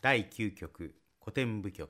第9曲古典部局